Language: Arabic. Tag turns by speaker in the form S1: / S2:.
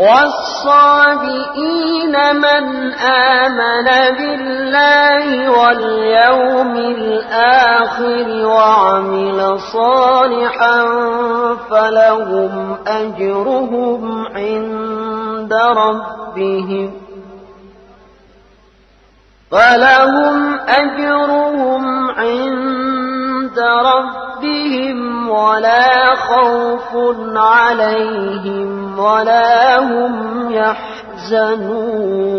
S1: والصابئين من آمن بالله واليوم الآخر وعمل صالحا فلهم أجرهم عند ربهم فلهم أجرهم عند ربهم ولا خوف عليهم ولا هم يحزنون